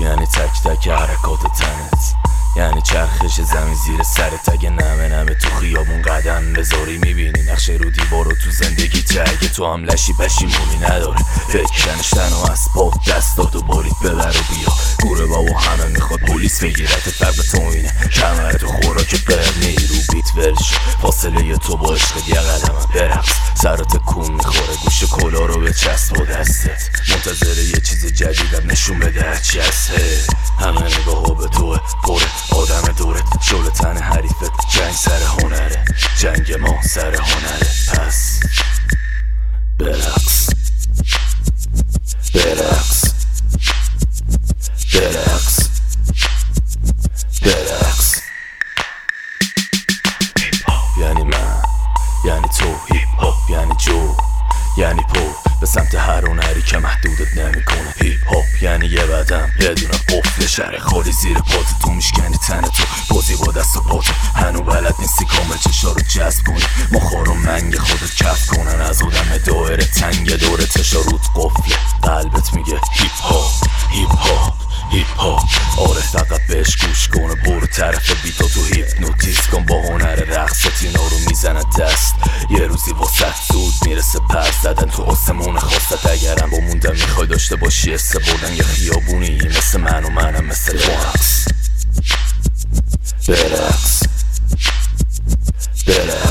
یعنی تک تک حرکات تنت. یعنی چرخش زمین زیر سرت اگه نمه نمه تو خیابون قدم بذاری می‌بینی. نقشه رو دیوارو تو زندگی اگه تو هم لشی پشیمونی نداره فکرنش تن و پاک دست داد و برید ببر و بیا. گوره بابا همه می‌خواد پلیس بگیرت فرق تو اینه. کمر تو خوراک برنی. رو بیت ورش. فاصله تو با عشق یه قدم برقص سرات کون می‌خوره. گوش کلا رو به چسب و دستت. منتظر یه جدیدم نشون بده هرچی همه نگاه به توه پره آدم دورت شل تن حریفت جنگ سر هنره. جنگ ما سر هنره. پس برقص. هنری که محدودت نمی‌کنه. هیپ هاپ یعنی یه بدم یه دونه قفل شهر خالی زیر پات تو میشکنی تن تو. بازی با دست و پات هنو بلد نیستی کامل چشا رو جذب کنی. مخار و منگ خودت کف کنن. از آدم دایره تنگ دور تشا رود قفله قلبت میگه هیپ هاپ هیپ هاپ هیپ هاپ آره فقط بهش گوش کنه برو طرف بیتا تو هیپنوتیز کن. با هنر رقصت اینا رو می‌زنه دست. یه روزی واسه زود می‌رسه پر زدن تو آسمون خواستت داشته باشی حسه بردن یه خیابونی مثل من و منم مثل برقص برقص برقص